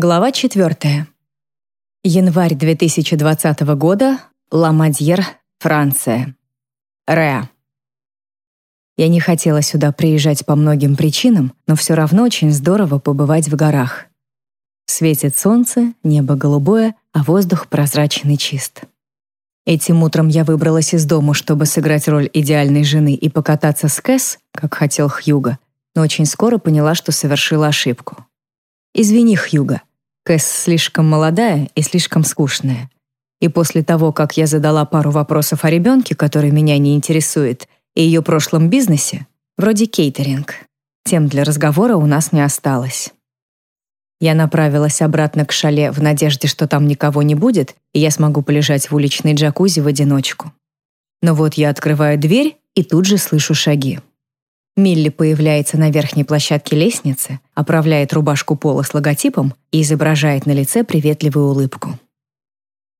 Глава 4. Январь 2020 года. Ла-Мадьер, Франция. Ре. Я не хотела сюда приезжать по многим причинам, но все равно очень здорово побывать в горах. Светит солнце, небо голубое, а воздух прозрачный чист. Этим утром я выбралась из дома, чтобы сыграть роль идеальной жены и покататься с Кэс, как хотел Хьюго, но очень скоро поняла, что совершила ошибку. Извини, Хьюго, Кэс слишком молодая и слишком скучная. И после того, как я задала пару вопросов о ребенке, который меня не интересует, и ее прошлом бизнесе, вроде кейтеринг, тем для разговора у нас не осталось. Я направилась обратно к шале в надежде, что там никого не будет, и я смогу полежать в уличной джакузи в одиночку. Но вот я открываю дверь и тут же слышу шаги. Милли появляется на верхней площадке лестницы, оправляет рубашку пола с логотипом и изображает на лице приветливую улыбку.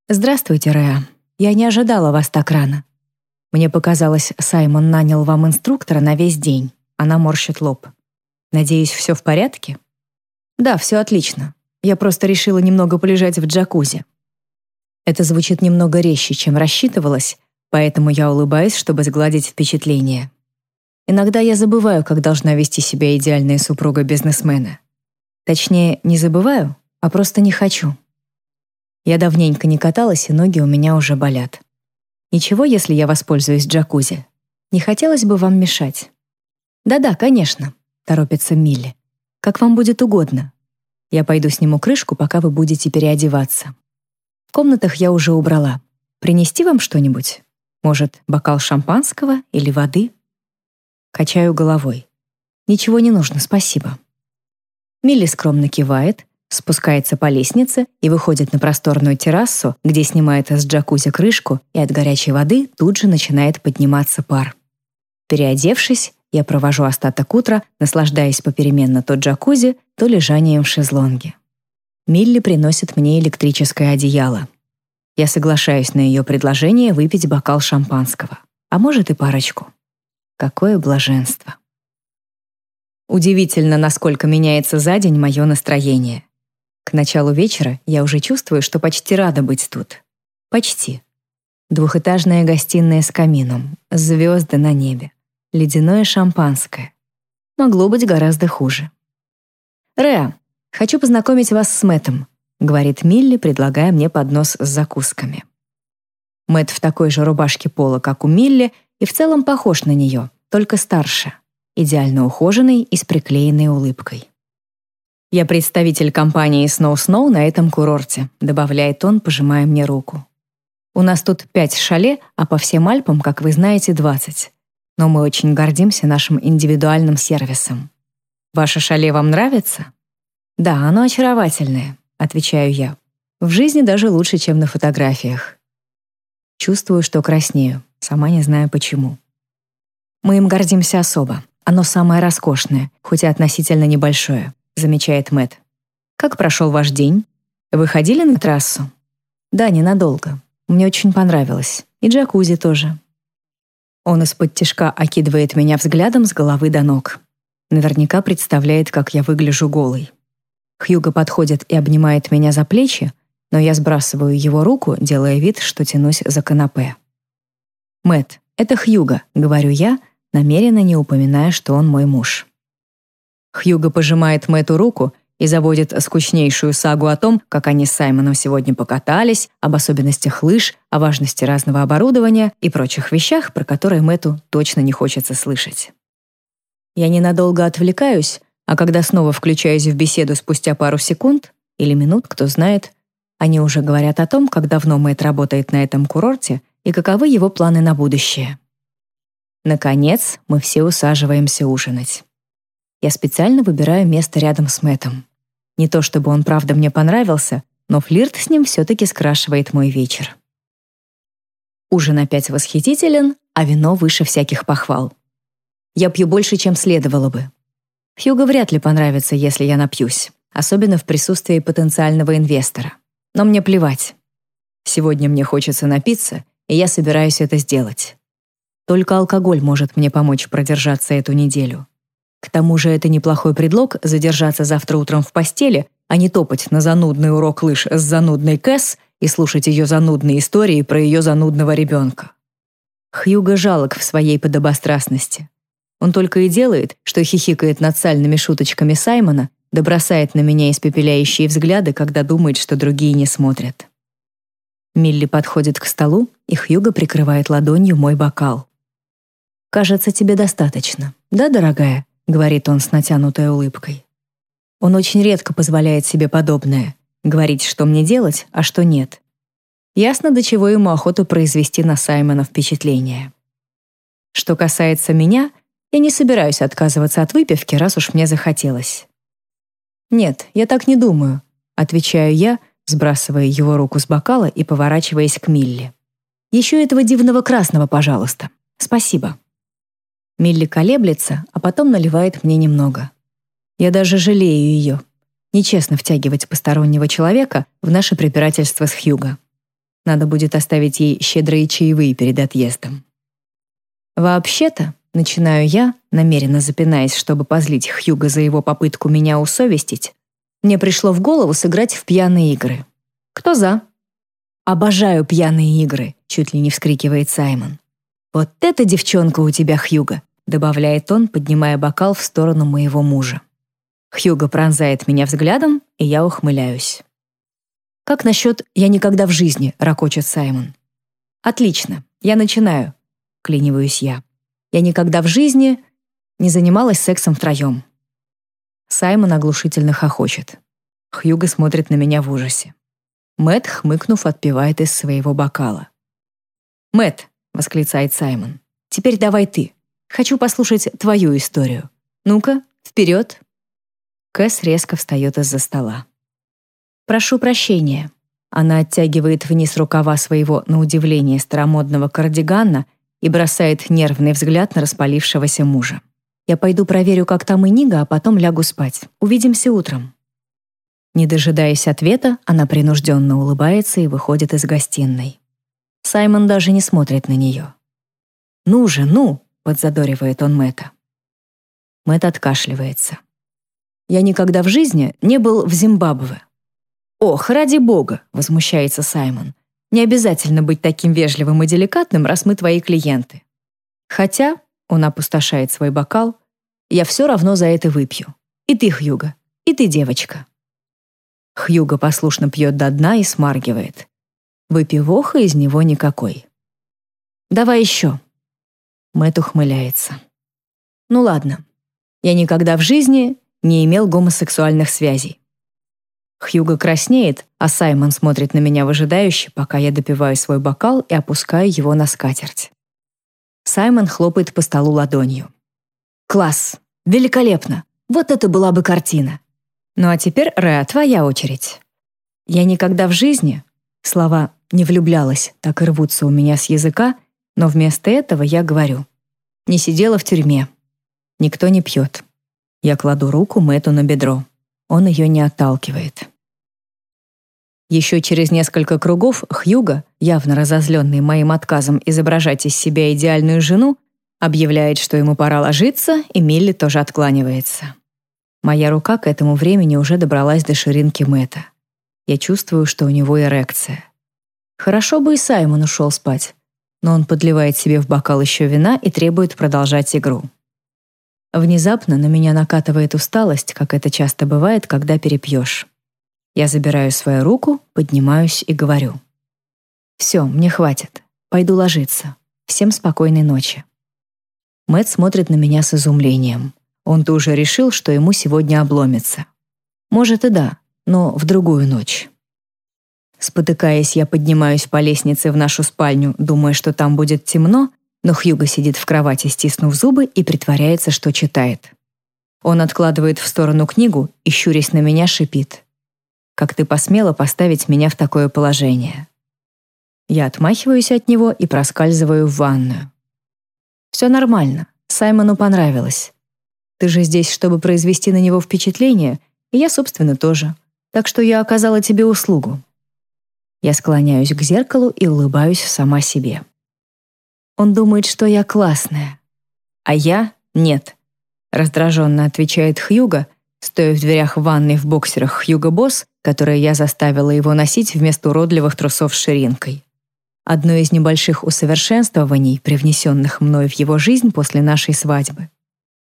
«Здравствуйте, Реа. Я не ожидала вас так рано. Мне показалось, Саймон нанял вам инструктора на весь день». Она морщит лоб. «Надеюсь, все в порядке?» «Да, все отлично. Я просто решила немного полежать в джакузи». Это звучит немного резче, чем рассчитывалось, поэтому я улыбаюсь, чтобы сгладить впечатление. Иногда я забываю, как должна вести себя идеальная супруга бизнесмена. Точнее, не забываю, а просто не хочу. Я давненько не каталась, и ноги у меня уже болят. Ничего, если я воспользуюсь джакузи. Не хотелось бы вам мешать. Да-да, конечно, торопится Милли. Как вам будет угодно. Я пойду сниму крышку, пока вы будете переодеваться. В комнатах я уже убрала. Принести вам что-нибудь? Может, бокал шампанского или воды? Качаю головой. Ничего не нужно, спасибо. Милли скромно кивает, спускается по лестнице и выходит на просторную террасу, где снимает с джакузи крышку, и от горячей воды тут же начинает подниматься пар. Переодевшись, я провожу остаток утра, наслаждаясь попеременно то джакузи, то лежанием в шезлонге. Милли приносит мне электрическое одеяло. Я соглашаюсь на ее предложение выпить бокал шампанского, а может и парочку. Какое блаженство! Удивительно, насколько меняется за день мое настроение. К началу вечера я уже чувствую, что почти рада быть тут. Почти. Двухэтажная гостиная с камином, звезды на небе, ледяное шампанское. Могло быть гораздо хуже. «Реа, хочу познакомить вас с Мэттом», — говорит Милли, предлагая мне поднос с закусками. Мэтт в такой же рубашке пола, как у Милли, и в целом похож на нее, только старше, идеально ухоженный и с приклеенной улыбкой. «Я представитель компании Snow Snow на этом курорте», добавляет он, пожимая мне руку. «У нас тут пять шале, а по всем Альпам, как вы знаете, двадцать. Но мы очень гордимся нашим индивидуальным сервисом. Ваше шале вам нравится?» «Да, оно очаровательное», — отвечаю я. «В жизни даже лучше, чем на фотографиях». Чувствую, что краснею. Сама не знаю почему. Мы им гордимся особо. Оно самое роскошное, хоть и относительно небольшое, замечает Мэт. Как прошел ваш день? Вы ходили на трассу? Да, ненадолго. Мне очень понравилось. И джакузи тоже. Он из-под тишка окидывает меня взглядом с головы до ног. Наверняка представляет, как я выгляжу голой. Хьюго подходит и обнимает меня за плечи, но я сбрасываю его руку, делая вид, что тянусь за канапе. Мэт, это Хьюго, говорю я, намеренно не упоминая, что он мой муж. Хьюго пожимает Мэтту руку и заводит скучнейшую сагу о том, как они с Саймоном сегодня покатались, об особенностях лыж, о важности разного оборудования и прочих вещах, про которые Мэтту точно не хочется слышать. Я ненадолго отвлекаюсь, а когда снова включаюсь в беседу спустя пару секунд или минут, кто знает, они уже говорят о том, как давно Мэтт работает на этом курорте и каковы его планы на будущее. Наконец, мы все усаживаемся ужинать. Я специально выбираю место рядом с Мэтом. Не то чтобы он правда мне понравился, но флирт с ним все-таки скрашивает мой вечер. Ужин опять восхитителен, а вино выше всяких похвал. Я пью больше, чем следовало бы. Хьюго вряд ли понравится, если я напьюсь, особенно в присутствии потенциального инвестора. Но мне плевать. Сегодня мне хочется напиться, и я собираюсь это сделать. Только алкоголь может мне помочь продержаться эту неделю. К тому же это неплохой предлог задержаться завтра утром в постели а не топать на занудный урок лыж с занудной Кэс и слушать ее занудные истории про ее занудного ребенка. Хьюго жалок в своей подобострастности. Он только и делает, что хихикает над сальными шуточками Саймона, да бросает на меня испепеляющие взгляды, когда думает, что другие не смотрят. Милли подходит к столу, и Хьюго прикрывает ладонью мой бокал. «Кажется, тебе достаточно. Да, дорогая?» — говорит он с натянутой улыбкой. Он очень редко позволяет себе подобное — говорить, что мне делать, а что нет. Ясно, до чего ему охота произвести на Саймона впечатление. Что касается меня, я не собираюсь отказываться от выпивки, раз уж мне захотелось. «Нет, я так не думаю», — отвечаю я, сбрасывая его руку с бокала и поворачиваясь к Милли. «Еще этого дивного красного, пожалуйста. Спасибо». Милли колеблется, а потом наливает мне немного. Я даже жалею ее. Нечестно втягивать постороннего человека в наше препирательство с Хьюго. Надо будет оставить ей щедрые чаевые перед отъездом. Вообще-то, начинаю я, намеренно запинаясь, чтобы позлить Хьюга за его попытку меня усовестить, мне пришло в голову сыграть в пьяные игры. Кто за? Обожаю пьяные игры, чуть ли не вскрикивает Саймон. Вот эта девчонка у тебя, Хьюга, добавляет он, поднимая бокал в сторону моего мужа. Хьюга пронзает меня взглядом, и я ухмыляюсь. Как насчет «я никогда в жизни», — ракочет Саймон. Отлично, я начинаю, клиниваюсь я. Я никогда в жизни не занималась сексом втроем. Саймон оглушительно хохочет. Хьюго смотрит на меня в ужасе. Мэт, хмыкнув, отпивает из своего бокала. Мэт, восклицает Саймон. Теперь давай ты. Хочу послушать твою историю. Ну-ка, вперед. Кэс резко встает из-за стола. Прошу прощения. Она оттягивает вниз рукава своего, на удивление, старомодного кардигана и бросает нервный взгляд на распалившегося мужа. Я пойду проверю, как там и Нига, а потом лягу спать. Увидимся утром». Не дожидаясь ответа, она принужденно улыбается и выходит из гостиной. Саймон даже не смотрит на нее. «Ну же, ну!» — подзадоривает он Мэтта. Мэтт откашливается. «Я никогда в жизни не был в Зимбабве». «Ох, ради бога!» — возмущается Саймон. «Не обязательно быть таким вежливым и деликатным, раз мы твои клиенты. Хотя он опустошает свой бокал. «Я все равно за это выпью. И ты, Хьюга, и ты, девочка». Хьюга послушно пьет до дна и смаргивает. Выпивоха из него никакой. «Давай еще». Мэтт ухмыляется. «Ну ладно. Я никогда в жизни не имел гомосексуальных связей». Хьюга краснеет, а Саймон смотрит на меня выжидающе, пока я допиваю свой бокал и опускаю его на скатерть. Саймон хлопает по столу ладонью. «Класс! Великолепно! Вот это была бы картина!» «Ну а теперь, Рэа, твоя очередь». Я никогда в жизни, слова «не влюблялась» так и рвутся у меня с языка, но вместо этого я говорю. Не сидела в тюрьме. Никто не пьет. Я кладу руку Мэту на бедро. Он ее не отталкивает. Еще через несколько кругов Хьюга, явно разозленный моим отказом изображать из себя идеальную жену, объявляет, что ему пора ложиться, и Милли тоже откланивается. Моя рука к этому времени уже добралась до ширинки Мэта. Я чувствую, что у него эрекция. Хорошо бы и Саймон ушел спать, но он подливает себе в бокал еще вина и требует продолжать игру. Внезапно на меня накатывает усталость, как это часто бывает, когда перепьешь. Я забираю свою руку, поднимаюсь и говорю. «Все, мне хватит. Пойду ложиться. Всем спокойной ночи». Мэт смотрит на меня с изумлением. Он-то уже решил, что ему сегодня обломится. Может и да, но в другую ночь. Спотыкаясь, я поднимаюсь по лестнице в нашу спальню, думая, что там будет темно, но Хьюго сидит в кровати, стиснув зубы, и притворяется, что читает. Он откладывает в сторону книгу и, щурясь на меня, шипит как ты посмела поставить меня в такое положение. Я отмахиваюсь от него и проскальзываю в ванную. Все нормально, Саймону понравилось. Ты же здесь, чтобы произвести на него впечатление, и я, собственно, тоже. Так что я оказала тебе услугу. Я склоняюсь к зеркалу и улыбаюсь сама себе. Он думает, что я классная. А я — нет. Раздраженно отвечает Хьюга, стоя в дверях ванной в боксерах Хьюго Босс, которые я заставила его носить вместо уродливых трусов с ширинкой. Одно из небольших усовершенствований, привнесенных мной в его жизнь после нашей свадьбы.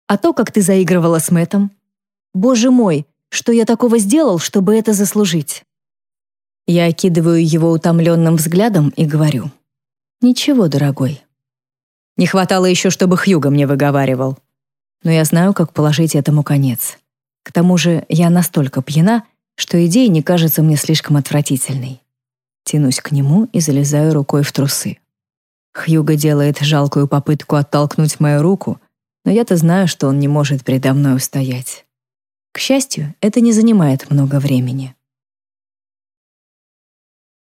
А то, как ты заигрывала с Мэтом. Боже мой, что я такого сделал, чтобы это заслужить? Я окидываю его утомленным взглядом и говорю. «Ничего, дорогой». Не хватало еще, чтобы Хьюго мне выговаривал. Но я знаю, как положить этому конец. К тому же я настолько пьяна, что идея не кажется мне слишком отвратительной. Тянусь к нему и залезаю рукой в трусы. Хьюго делает жалкую попытку оттолкнуть мою руку, но я-то знаю, что он не может передо мной устоять. К счастью, это не занимает много времени.